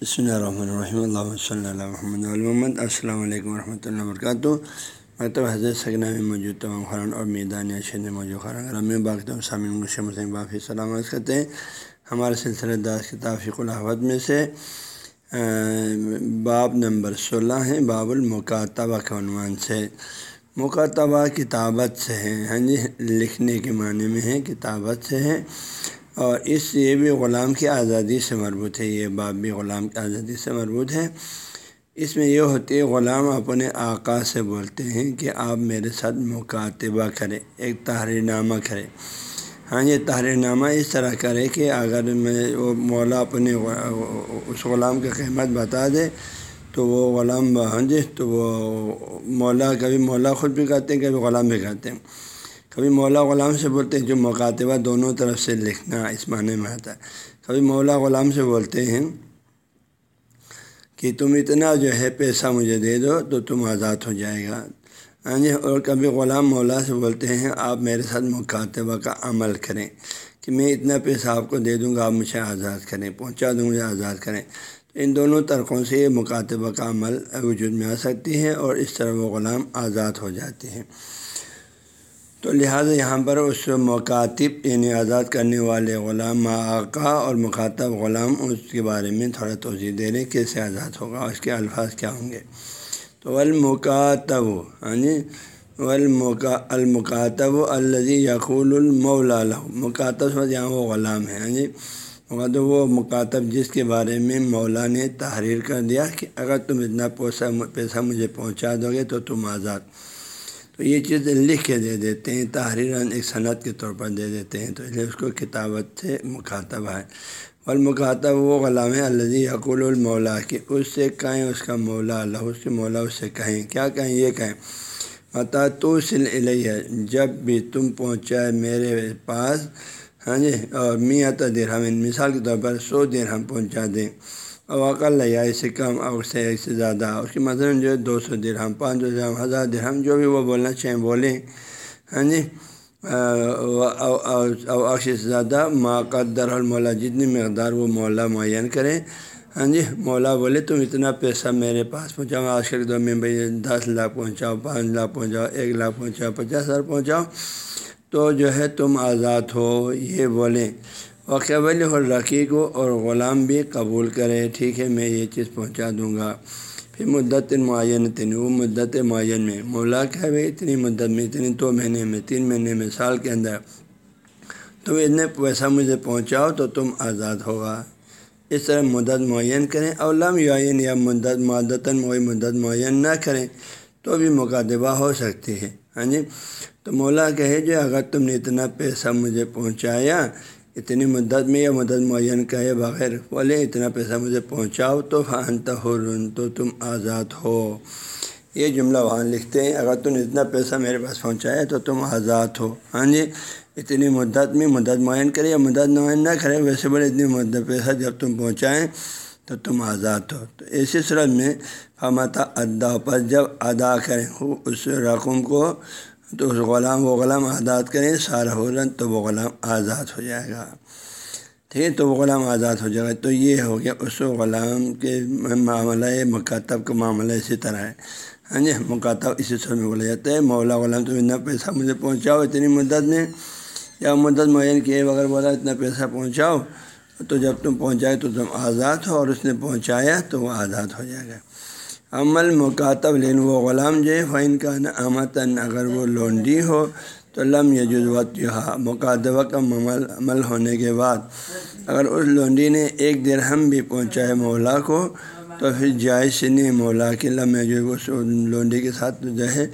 بسم اللہ الرحمن الرحیم اللہ صلی اللہ محمد محمد السلام علیکم ورحمۃ اللہ وبرکاتہ مکتب حضرت سگنا میں موجود تمام خران اور میدان اشد میں موجود خران گرام باقی سامعین مسلم باقی سلامت کرتے ہیں ہمارے سلسلہ داس کتافق الحمد میں سے باب نمبر سولہ ہیں باب المکاتبہ کے عنوان سے مکاتبہ کتابت سے ہے ہاں جی لکھنے کے معنی میں ہے کتابت سے ہے اور اس یہ بھی غلام کی آزادی سے مربوط ہے، یہ باب بھی غلام کی آزادی سے مربوط ہے۔ اس میں یہ ہوتی ہے، غلام اپنے آقا سے بولتے ہیں کہ آپ میرے ساتھ مکاتبہ کریں، ایک تحریر نامہ کرے ہاں یہ تحریر نامہ اس طرح کرے کہ اگر میں، وہ مولا اپنے اس غلام کی قیمت بتا دے تو وہ غلام ہاں جی تو وہ مولا کبھی مولا خود بھی کہتے ہیں، کبھی غلام بھی کہتے ہیں۔ کبھی مولا غلام سے بولتے ہیں، جو مکاتبہ دونوں طرف سے لکھنا اس معنی میں آتا ہے۔ کبھی مولا غلام سے بولتے ہیں کہ تم اتنا جو ہے پیسہ مجھے دے دو تو تم آزاد ہو جائے گا۔ ہاں جی اور کبھی غلام مولا سے بولتے ہیں، آپ میرے ساتھ مکاتبہ کا عمل کریں کہ میں اتنا پیسہ آپ کو دے دوں گا، آپ مجھے آزاد کریں، پہنچا دوں مجھے آزاد کریں۔ تو ان دونوں طرقوں سے یہ مکاتبہ کا عمل وجود میں آ سکتی ہے اور اس طرح وہ غلام آزاد ہو جاتے ہیں۔ تو لہٰذا یہاں پر اس مکاتب یعنی آزاد کرنے والے غلام آقا اور مخاطب غلام اس کے بارے میں تھوڑا توضیع دے رہے کیسے آزاد ہوگا اس کے الفاظ کیا ہوں گے۔ تو المکاتب ہاں جی؟ المکا المکاتب الزی یقول المولا مکاتب یہاں وہ غلام ہے ہاں جی؟ مکاتب وہ مکاتب جس کے بارے میں مولا نے تحریر کر دیا کہ اگر تم اتنا پیسہ پیسہ مجھے پہنچا دو گے تو تم آزاد۔ تو یہ چیزیں لکھ کے دے دیتے ہیں، تحریر ایک صنعت کے طور پر دے دیتے ہیں، تو اس لیے اس کو کتابت سے مخاطب ہے۔ اور مخاطب وہ غلام ہے الزی یقول المولا کہ اس سے کہیں اس کا مولا اللہ، اس کے مولا اس سے کہیں۔ کیا کہیں؟ یہ کہیں، متا تو سل علیہ جب بھی تم پہنچائے میرے پاس ہاں جی اور میاں درہم، مثال کے طور پر سو درہم پہنچا دیں۔ اوقل یا اس سے کم اور سے ایک سے زیادہ۔ اس کی مثلاً جو ہے دو سو درہم، پانچ سو درہم، ہزار درہم، جو بھی وہ بولنا چاہیں بولیں۔ ہاں جی؟ اوقش سے زیادہ قدر المولا، جتنی مقدار وہ مولا معین کریں ہاں جی؟ مولا بولے، تم اتنا پیسہ میرے پاس پہنچاؤ، آج کے دور میں بھائی دس لاکھ پہنچاؤ، پانچ لاکھ پہنچاؤ، ایک لاکھ پہنچاؤ، پچاس ہزار پہنچاؤ۔ تو جو ہے تم آزاد ہو، یہ بولیں۔ اور قبل الرقی کو اور غلام بھی قبول کرے، ٹھیک ہے، میں یہ چیز پہنچا دوں گا۔ پھر مدت معین تین وہ مدت معین میں۔ مولا کہ بھائی، اتنی مدت میں، اتنی دو مہینے میں، تین مہینے میں، سال کے اندر۔ تم اتنے پیسہ مجھے پہنچاؤ تو تم آزاد ہوگا۔ اس طرح مدت معین کریں اولم یعین، یا مدت معدتاً وہی مدت معین نہ کریں تو بھی مقادبہ ہو سکتی ہے۔ ہاں جی؟ تو مولا کہے، جو اگر تم نے اتنا پیسہ مجھے پہنچایا اتنی مدت میں یا مدت معین کہے بغیر بولے اتنا پیسہ مجھے پہنچاؤ تو فن تہرن تو تم آزاد ہو۔ یہ جملہ وہاں لکھتے ہیں، اگر تم اتنا پیسہ میرے پاس پہنچایا تو تم آزاد ہو۔ ہاں جی اتنی مدت میں مدت معین کرے یا مدت معین نہ کرے، ویسے بولے اتنی مدت پیسہ جب تم پہنچائیں تو تم آزاد ہو۔ تو اسی صورت میں ہمتا ادا پر جب ادا کریں اس رقم کو تو اس غلام وہ غلام آزاد کریں، سارا رن تو وہ غلام آزاد ہو جائے گا۔ ٹھیک ہے تو وہ غلام آزاد ہو جائے گا۔ تو یہ ہو گیا اس غلام کے معاملہ مکاتب کا معاملہ اسی طرح ہے۔ ہاں جی مکاتب اسی طرح میں بولا جاتا ہے مولا غلام تم اتنا پیسہ مجھے پہنچاؤ، اتنی مدت میں۔ یا مدت معین کیے بغیر بولا اتنا پیسہ پہنچاؤ، تو جب تم پہنچائے تو تم آزاد ہو اور اس نے پہنچایا تو وہ آزاد ہو جائے گا۔ عمل مکاتب لین، وہ غلام جو ہے فائن کا آمتاً اگر وہ لونڈی ہو، تو لم یجوت یہاں مکاتبہ کا عمل عمل ہونے کے بعد۔ اگر اس لونڈی نے ایک درہم بھی پہنچائے مولا کو، تو پھر جائز نہیں مولا کے لم اس لونڈی کے ساتھ جو ہے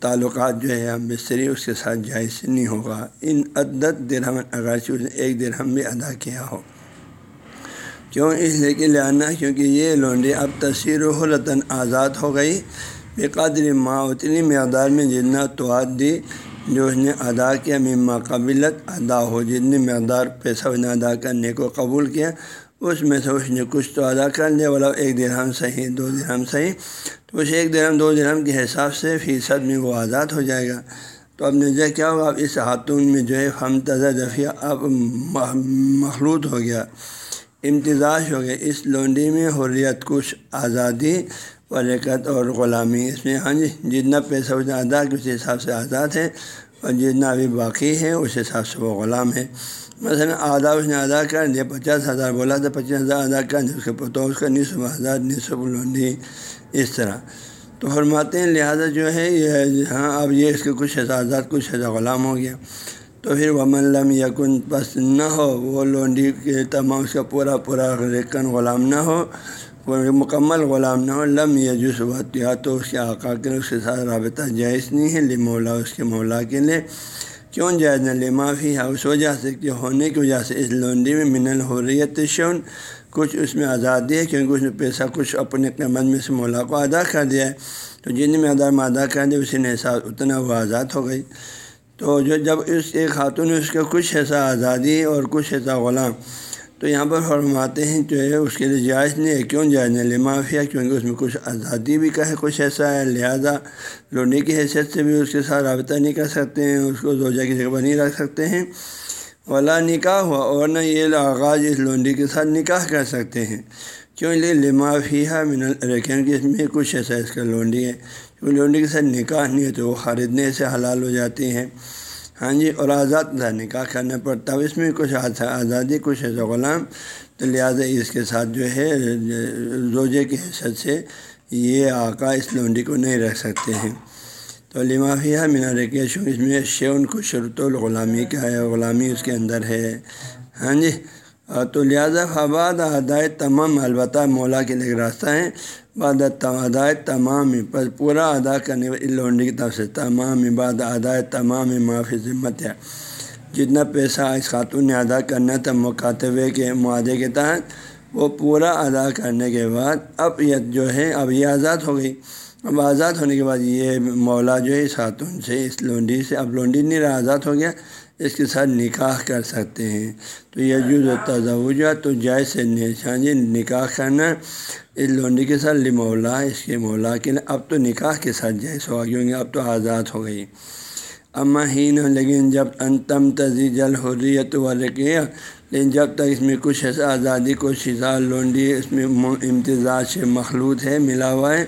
تعلقات جو ہے ہم بستری اس کے ساتھ جائز نہیں ہوگا۔ ان عدت درہم اگر ایک درہم بھی ادا کیا ہو۔ کیوں اس لیے کہ لانا کیونکہ یہ لونڈی اب تصویر و حلطن آزاد ہو گئی۔ بے قدر ماں اتنی مقدار میں جتنا تواد دی جو اس نے ادا کیا مما قبلت ادا ہو، جتنی مقدار پیسہ انہیں ادا کرنے کو قبول کیا، اس میں سے اس نے کچھ تو ادا کر لیا بولا ایک درہم صحیح، دو درہم صحیح۔ تو اس ایک درہم، دو درہم کے حساب سے فیصد میں وہ آزاد ہو جائے گا۔ تو اب نظر کیا ہوگا؟ اب اس خاتون میں جو ہے ہم تازہ دفیہ اب مخلوط ہو گیا۔ امتزاج ہو گیا اس لونڈی میں حریت، کچھ آزادی ورکت اور غلامی۔ اس میں ہاں جی جتنا پیسہ اس نے ادا کیا، اس حساب سے آزاد ہے اور جتنا ابھی باقی ہے، اس حساب سے وہ غلام ہے۔ مثلاً آدھا اس نے ادا کر دیا، پچاس ہزار بولا تو پچاس ہزار ادا کر دیا، اس کے تو اس کا نصف ہزار نصف لونڈی، اس طرح۔ تو فرماتے ہیں، لہٰذا جو ہے، یہ ہاں اب یہ اس کے کچھ حصہ آزاد، کچھ حصہ غلام ہو گیا۔ تو پھر وہ ملم یقن پس نہ ہو، وہ لونڈی کے تمام اس کا پورا پورا ریکن غلام نہ ہو مکمل غلام نہ ہو، لم یا جس وقت یا تو اس کے آقا کے لیے، اس کے ساتھ رابطہ جائز نہیں ہے لی مولا اس کے مولا کے لیے۔ کیوں جائز نہ لے معافی ہے اس وجہ سے کہ ہونے کی وجہ سے اس لونڈی میں من الحریت شون کچھ اس میں آزادی ہے، کیونکہ اس نے پیسہ کچھ اپنے قیمت میں سے مولا کو ادا کر دیا ہے۔ تو جن میں ادا میں ادا کر دیا، اسی نے حساب، اتنا وہ آزاد ہو گئی۔ تو جو جب اس ایک خاتون اس کے کچھ حصہ آزادی اور کچھ حصہ غلام، تو یہاں پر فرماتے ہیں جو ہے اس کے لیے جائز نہیں ہے، کیوں جائز نہیں لے معافیا کیونکہ اس میں کچھ آزادی بھی کا ہے، کچھ ایسا ہے، لہٰذا لوڈی کی حیثیت سے بھی اس کے ساتھ رابطہ نہیں کر سکتے ہیں، اس کو زوجہ کی جگہ پر نہیں رکھ سکتے ہیں۔ ولا نکاح ہوا اور نہ یہ آغاز اس لونڈی کے ساتھ نکاح کر سکتے ہیں۔ کیوں؟ لے لما فیحہ من رکھیں کہ اس میں کچھ ایسا اس کا لونڈی ہے۔ لونڈی کے ساتھ نکاح نہیں ہے تو وہ خریدنے سے حلال ہو جاتی ہیں۔ ہاں جی اور آزاد تھا نکاح کرنا پڑتا اب اس میں کچھ آزادی کچھ ایسا غلام، تو لہٰذا اس کے ساتھ جو ہے روزے کی حیثیت سے یہ آقا اس لونڈی کو نہیں رکھ سکتے ہیں۔ تو لمافیہ مینا اس میں شیون کو شرط الغلامی کا ہے، غلامی اس کے اندر ہے۔ ہاں جی تو لہٰذا فواد ادائے تمام، البتہ مولا کے لیے راستہ ہیں بعد ادائے تمام، پر پورا ادا کرنے لونڈی کی طرف سے تمام، بعد ادائے تمام معافی ذمت ہے۔ جتنا پیسہ اس خاتون نے ادا کرنا تھا، مکاتبے کے معاہدے کے تحت، وہ پورا ادا کرنے کے بعد اب یہ جو ہے، اب یہ آزاد ہو گئی۔ اب آزاد ہونے کے بعد یہ مولا جو ہے، اس خاتون سے، اس لونڈی سے، اب لونڈی نہیں رہا، آزاد ہو گیا۔ اس کے ساتھ نکاح کر سکتے ہیں۔ تو یہ جو تجاوجہ تو جائز نشان جی نکاح کرنا، اس لونڈی کے ساتھ لمولا، اس کے مولا کے لیے اب تو نکاح کے ساتھ جائز ہوا کیونکہ اب تو آزاد ہو گئی۔ اما ہی نہ لیکن جب انتم تزیج الحریت والے کیا لیکن جب تک اس میں کچھ ایسا آزادی کو شزا لونڈی اس میں امتزاج سے مخلوط ہے، ملا ہوا ہے،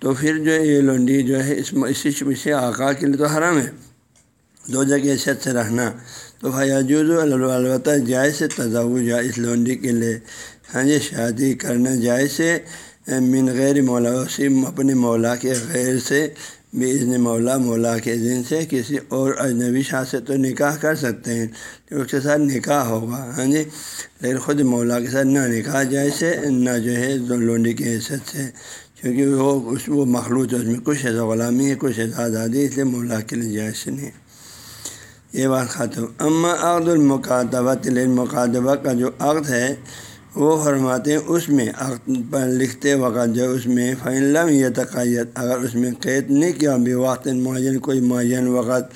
تو پھر جو یہ لونڈی جو ہے اس اسی سے آقا کے لیے تو حرام ہے۔ دو جگہ حیثیت سے رہنا۔ تو حیاجوز البتہ جائز سے تجاوز اس لونڈی کے لیے ہاں جی شادی کرنا جائز سے، من غیر مولا وسیم اپنے مولا کے غیر سے بھی اذن مولا مولا کے دن سے کسی اور اجنبی شاہ سے تو نکاح کر سکتے ہیں۔ اس کے ساتھ نکاح ہوگا ہاں جی۔ لیکن خود مولا کے ساتھ نہ نکاح جائے نہ جو ہے لونڈی کی حیثیت سے، کیونکہ وہ اس وہ مخلوط ہے، اس میں کچھ ایسا غلامی ہے، کچھ ایسا آزادی اس لیے مولا کے لیے جائز نہیں ہے۔ یہ بات ختم۔ اما عقد المقاتبہ تل کا جو عقد ہے، وہ فرماتے ہیں اس میں عقد پر لکھتے وقت جو اس میں فعلم یہ تقیت اگر اس میں قید نہیں کیا، بے وقت معین، کوئی معین وقت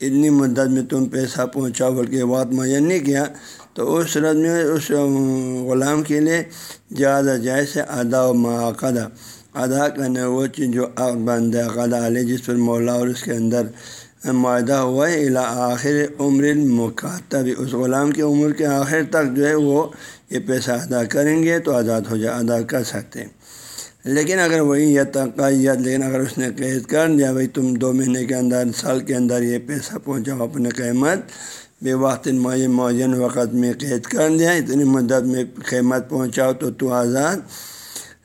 اتنی مدت میں تم پیسہ پہنچاؤ، بلکہ وقت معین نہیں کیا، تو اس صورت میں اس غلام کے لیے زیادہ جائز ادا و معقدہ۔ ادا کرنا وہ چیز جو عقد بند عقدہ علیہ جس پر مولا اور اس کے اندر معاہدہ ہوا ہے الا آخر عمر مکاتب، اس غلام کی عمر کے آخر تک جو ہے وہ یہ پیسہ ادا کریں گے تو آزاد ہو جائے ادا کر سکتے ہیں۔ لیکن اگر وہی یہ تقیت لیکن اگر اس نے قید کر دیا، بھائی تم دو مہینے کے اندر، سال کے اندر یہ پیسہ پہنچاؤ اپنے قیمت، بے وقت معین معین وقت میں قید کر دیا، اتنی مدت میں قیمت پہنچاؤ تو تو آزاد۔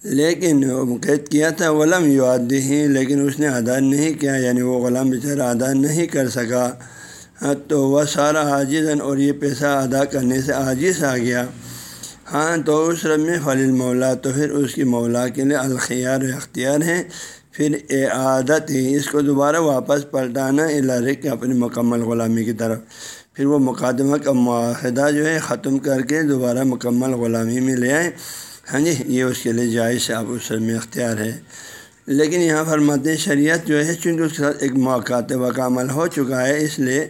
لیکن قید کیا تھا غلام یو ہی لیکن اس نے ادا نہیں کیا یعنی وہ غلام بیچارہ ادا نہیں کر سکا۔ ہاں تو وہ سارا عاجز اور یہ پیسہ ادا کرنے سے عاجز آ گیا۔ ہاں تو اس رب میں فلیل مولا تو پھر اس کی مولا کے لیے الخیار اختیار ہے۔ پھر اے عادت ہی، اس کو دوبارہ واپس پلٹانا الارک اپنی مکمل غلامی کی طرف۔ پھر وہ مقدمہ کا معاہدہ جو ہے، ختم کر کے دوبارہ مکمل غلامی میں لے آئیں ہاں جی یہ اس کے لیے جائز اب اس میں اختیار ہے۔ لیکن یہاں فرماتے شریعت جو ہے، چونکہ اس کے ساتھ ایک مکاتبہ کا عمل ہو چکا ہے، اس لیے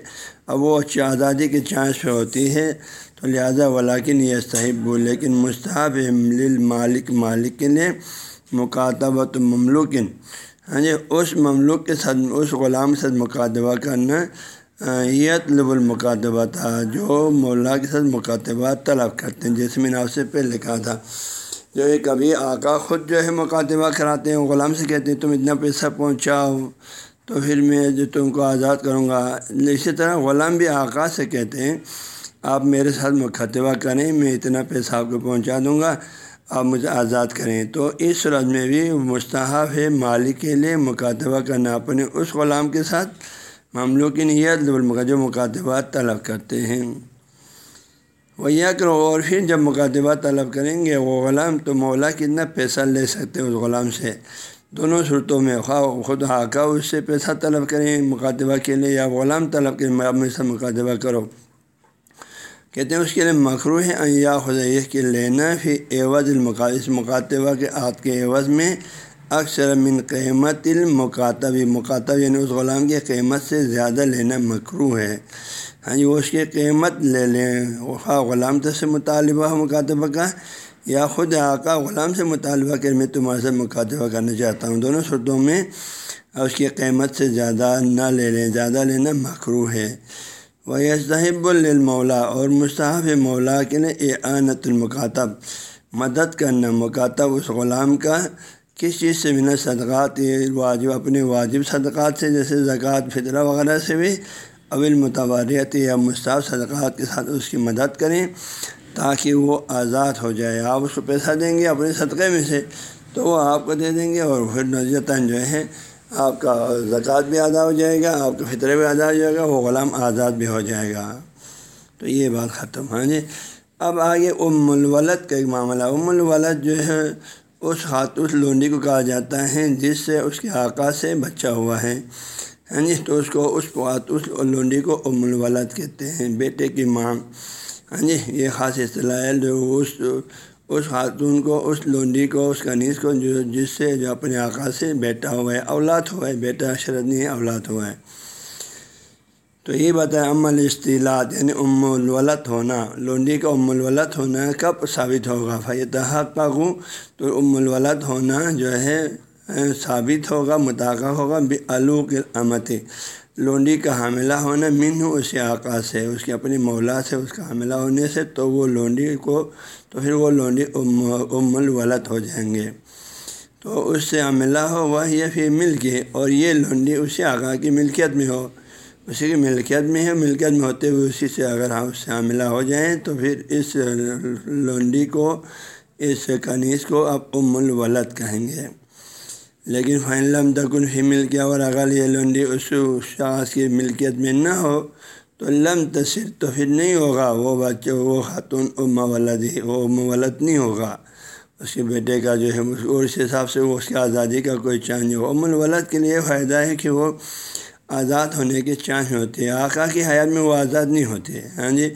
اب وہ آزادی کے چانس پہ ہوتی ہے۔ تو لہٰذا ولاکن یہ صحیح، لیکن مستحب مالک مالک کے لیے مکاتبہ مملوکن۔ ہاں جی اس مملوک کے ساتھ، اس غلام کے ساتھ مکاتبہ کرنا یت لب المکاتبہ تھا جو مولا کے ساتھ مکاتبات طلب کرتے ہیں جیسے میں نے آپ سے پہلے لکھا تھا۔ جو ہے کبھی آقا خود جو ہے مکاتبہ کراتے ہیں، غلام سے کہتے ہیں، تم اتنا پیسہ پہنچاؤ تو پھر میں جو تم کو آزاد کروں گا۔ اسی طرح غلام بھی آقا سے کہتے ہیں، آپ میرے ساتھ مکاتبہ کریں، میں اتنا پیسہ آپ کو پہنچا دوں گا، آپ مجھے آزاد کریں۔ تو اس صورت میں بھی مستحب ہے مالک کے لیے مکاتبہ کرنا اپنے اس غلام کے ساتھ معاملوں کی نیت، جو مکاتبات طلب کرتے ہیں۔ وہ یہ کرو اور پھر جب مکاتبہ طلب کریں گے، وہ غلام تو مولا کتنا پیسہ لے سکتے ہیں اس غلام سے۔ دونوں صورتوں میں خواہ خود آقا اس سے پیسہ طلب کریں مکاتبہ کے لیے یا غلام طلب کریں، میں سے مکاتبہ کرو کہتے ہیں، اس کے لیے مخرو ہے یا خدیہ کے لینا پھر ایوز المقاص مکاتبہ کے عاد کے عوض میں اکثر من قیمت المکاتبی مکاتب یعنی اس غلام کی قیمت سے زیادہ لینا مکرو ہے۔ ہاں جی وہ اس کی قیمت لے لیں۔ خواہ غلام تو سے مطالبہ مکاتبہ کا، یا خود آقا غلام سے مطالبہ کر میں تمہارے سے مکاتبہ کرنا چاہتا ہوں۔ دونوں صورتوں میں اس کی قیمت سے زیادہ نہ لے لیں، زیادہ لینا مکرو ہے۔ وہ صحب المولا اور مصحف مولا کے لیے اے آنت المکاتب، مدد کرنا۔ مکاتب اس غلام کا کس چیز سے؟ بنا صدقات واجب، اپنے واجب صدقات سے، جیسے زکوٰۃ، فطرہ وغیرہ سے بھی اول متواریت یا مستعف صدقات کے ساتھ اس کی مدد کریں تاکہ وہ آزاد ہو جائے۔ آپ اس کو پیسہ دیں گے اپنے صدقے میں سے تو وہ آپ کو دے دیں گے اور پھر نظیتاً جو ہے آپ کا زکوٰۃ بھی ادا ہو جائے گا، آپ کا فطرے بھی ادا ہو جائے گا، وہ غلام آزاد بھی ہو جائے گا۔ تو یہ بات ختم۔ ہاں جی۔ اب آگے ام الولد کا ایک معاملہ۔ ام الولد جو ہے اس ہاتھ اس لونڈی کو کہا جاتا ہے جس سے اس کے آقا سے بچہ ہوا ہے۔ ہاں جی تو اس کو اس اس لونڈی کو ام الولد کہتے ہیں، بیٹے کی ماں۔ ہاں جی یہ خاص اصطلاح ہے جو اس اس خاتون کو، اس لونڈی کو، اس کنیز کو جو، جس سے جو اپنے آقا سے بیٹا ہوا ہے، اولاد ہوا ہے، بیٹا شرط نہیں ہے، اولاد ہوا ہے۔ تو یہ بتائیں، ام الاصطلاعات یعنی ام الولد ہونا، لونڈی کا ام الولد ہونا کب ثابت ہوگا؟ فیتحق کا ہوں تو ام الولد ہونا جو ہے ثابت ہوگا متاثر ہوگا الوق امت لونڈی کا حاملہ ہونا من ہو اس آقا سے، اس کے اپنی مولا سے اس کا حاملہ ہونے سے تو وہ لونڈی کو، تو پھر وہ لونڈی ام ام الولد ہو جائیں گے۔ تو اس سے حاملہ ہو، وہ یہ پھر مل کے اور یہ لونڈی اسی آقا کی ملکیت میں ہو۔ اسی کی ملکیت میں ہے، ملکیت میں ہوتے ہوئے اسی سے اگر ہم اس سے حاملہ ہو جائیں تو پھر اس لونڈی کو، اس کنیز کو اب ام الولد کہیں گے۔ لیکن فائن لم تکن ہی مل کے اور اگر یہ لنڈی اس شخص کی ملکیت میں نہ ہو، تو لم تصر تو پھر نہیں ہوگا۔ وہ بچے وہ خاتون ام ولد ہی وہ ام نہیں ہوگا۔ اس کے بیٹے کا جو ہے، اور اس حساب سے وہ اس کی آزادی کا کوئی چانس نہیں ہو ام الولد کے لیے فائدہ ہے کہ وہ آزاد ہونے کے چانس ہوتے۔ ہیں آقا کی حیات میں وہ آزاد نہیں ہوتے۔ ہاں جی؟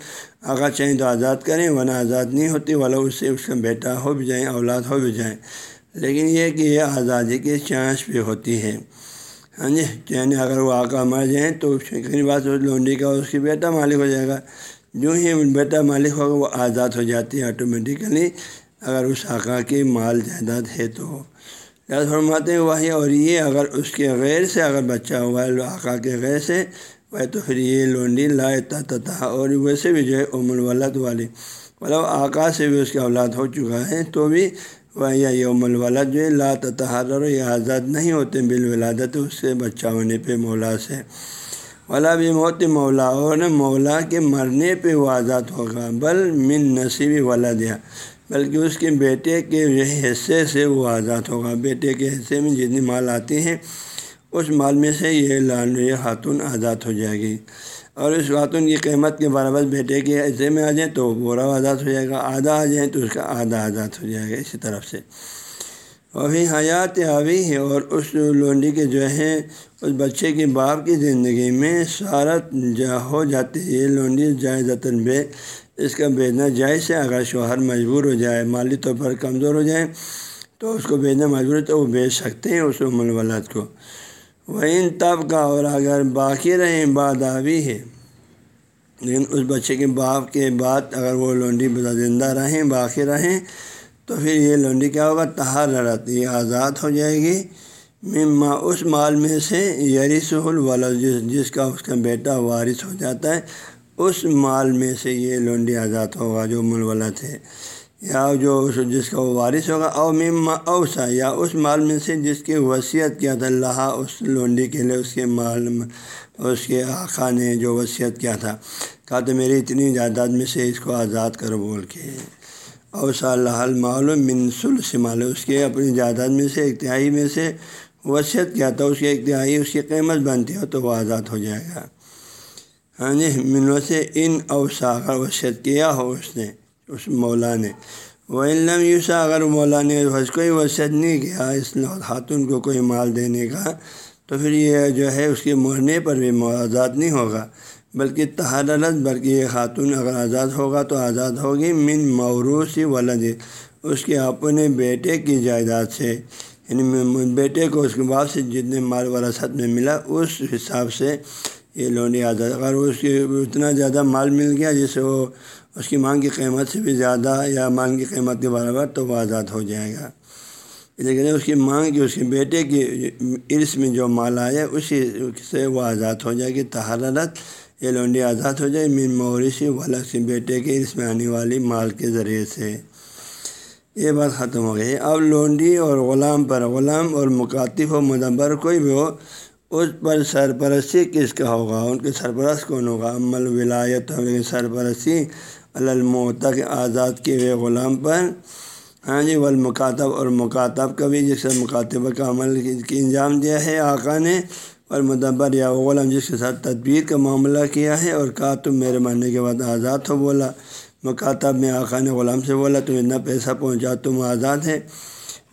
آقا چاہیں تو آزاد کریں، ورنہ آزاد نہیں ہوتی والا اس سے اس کا بیٹا ہو بھی جائیں، اولاد ہو بھی جائیں۔ لیکن یہ کہ یہ آزادی کی چانس بھی ہوتی ہے۔ ہاں جی یعنی اگر وہ آقا مر جائیں تو کئی بات لونڈی کا اس کی بیٹا مالک ہو جائے گا۔ جو ہی بیٹا مالک ہوگا، وہ آزاد ہو جاتی ہے آٹومیٹیکلی اگر اس آقا کی مال جائیداد ہے تو۔ لہٰذا فرماتے ہیں، وہی اور یہ اگر اس کے غیر سے اگر بچہ ہوا ہے، آقا کے غیر سے، وہ تو پھر یہ لونڈی لا تتا اور ویسے بھی جو ہے ام الولد والی۔ مطلب آقا سے بھی اس کا اولاد ہو چکا ہے، تو بھی یا یوم الولد جو ہے لا تحرر یا آزاد نہیں ہوتے، بالولادت، اس سے بچہ ہونے پہ مولا سے۔ ولا بھی موت مولا، اور مولا کے مرنے پہ وہ آزاد ہوگا، بل من نصیبی والا دیا بلکہ اس کے بیٹے کے حصے سے وہ آزاد ہوگا، بیٹے کے حصے میں جتنی مال آتی ہیں اس مال میں سے یہ لال خاتون آزاد ہو جائے گی۔ اور اس خاتون کی قیمت کے برابر بیٹے کے حصے میں آ جائیں تو بورا آزاد ہو جائے گا، آدھا آ جائیں تو اس کا آدھا آزاد ہو جائے گا، اسی طرف سے۔ ابھی حیات آبی ہے اور اس لونڈی کے جو ہے اس بچے کے باپ کی زندگی میں سارت جا ہو جاتی ہے یہ لونڈی جائز بے، اس کا بیچنا جائز ہے۔ اگر شوہر مجبور ہو جائے، مالی طور پر کمزور ہو جائے، تو اس کو بیچنا مجبور ہے تو وہ بیچ سکتے ہیں اس عمل ولاد کو۔ وہ ان تب کا اور اگر باقی رہیں، بعد آبی ہے لیکن اس بچے کے باپ کے بعد اگر وہ لونڈی زندہ رہیں، باقی رہیں، تو پھر یہ لونڈی کیا ہوگا؟ تہار رہتی یہ آزاد ہو جائے گی۔ مما اس مال میں سے یریس الولد، جس جس کا اس کا بیٹا وارث ہو جاتا ہے، اس مال میں سے یہ لونڈی آزاد ہوگا جو ملولت ہے۔ یا جو جس کا وہ وارث ہوگا، او مما اوسا، یا اس مال میں سے جس کی وصیت کیا تھا، اللہ اس لونڈی کے لیے، اس کے مال اس کے آقا نے جو وصیت کیا تھا۔ کہا تو میری اتنی جائیداد میں سے اس کو آزاد کر بول کے۔ اوسا، اللہ المعلوم منسل سمال اس کے اپنی جائیداد میں سے اتہائی میں سے وصیت کیا تھا، اس کے اتہائی اس کی قیمت بنتی ہو تو وہ آزاد ہو جائے گا۔ ہاں جی منو سے ان اوسا کا وصیت کیا ہو اس نے۔ اس مولا نے وہ علم یوسا اگر مولا نے کوئی وصیت نہیں کیا ہاں، اس خاتون کو کوئی مال دینے کا، تو پھر یہ جو ہے، اس کے مرنے پر بھی آزاد نہیں ہوگا۔ بلکہ تحرت بلکہ یہ خاتون اگر آزاد ہوگا تو آزاد ہوگی۔ من موروثی ولد۔ اس کے اپنے بیٹے کی جائیداد سے۔ یعنی بیٹے کو اس کے بعد سے جتنے مال وراثت میں ملا، اس حساب سے یہ لونڈی آزاد اگر اس کے اتنا زیادہ مال مل گیا جسے وہ اس کی مانگ کی قیمت سے بھی زیادہ یا مانگ کی قیمت کے برابر تو وہ آزاد ہو جائے گا۔ لیکن اس کی مانگ کی، اس کے بیٹے کی عرص میں جو مال آئے اسی سے وہ آزاد ہو جائے گی۔ تحرت یہ لونڈی آزاد ہو جائے، مین موریسی والا سے بیٹے کے عرص میں آنے والی مال کے ذریعے سے۔ یہ بات ختم ہو گئی۔ اب لونڈی اور غلام پر غلام اور مکاتب و مدبر، کوئی بھی ہو اس پر سرپرستی کس کا ہوگا؟ ان کے سرپرست کون ہوگا؟ عمل ولایت سرپرستی المعتق آزاد کیے ہوئے غلام پر۔ ہاں جی والمکاتب اور مکاتب کا بھی جس سے مکاتبہ کا عمل کی انجام دیا ہے آقا نے، اور مدبر یا غلام جس کے ساتھ تدبیر کا معاملہ کیا ہے اور کہا، تم میرے مرنے کے بعد آزاد ہو، بولا۔ مکاتب میں آقا نے غلام سے بولا، تم اتنا پیسہ پہنچا، تم آزاد ہے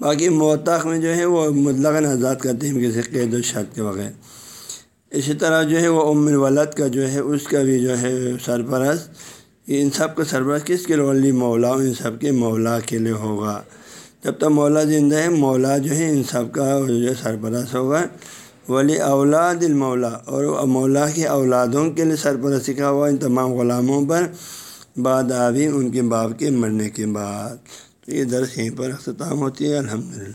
باقی معتق میں جو ہے وہ مطلق آزاد کرتے ہیں، کسی قید و شرط کے بغیر۔ اسی طرح جو ہے وہ ام الولد کا جو ہے، اس کا بھی جو ہے سرپرست۔ ان سب کا سربراہ کس کے ولی مولا، ان سب کے مولا کے لیے ہوگا۔ جب تک مولا زندہ ہے، مولا جو ہے ان سب کا جو سرپرست ہوگا۔ ولی اولاد المولا، اور مولا کے اولادوں کے لیے سرپرستی کا ہوا ان تمام غلاموں پر۔ بعد آبھی ان کے باپ کے مرنے کے بعد تو یہ درس یہیں پر اختتام ہوتی ہے الحمد للہ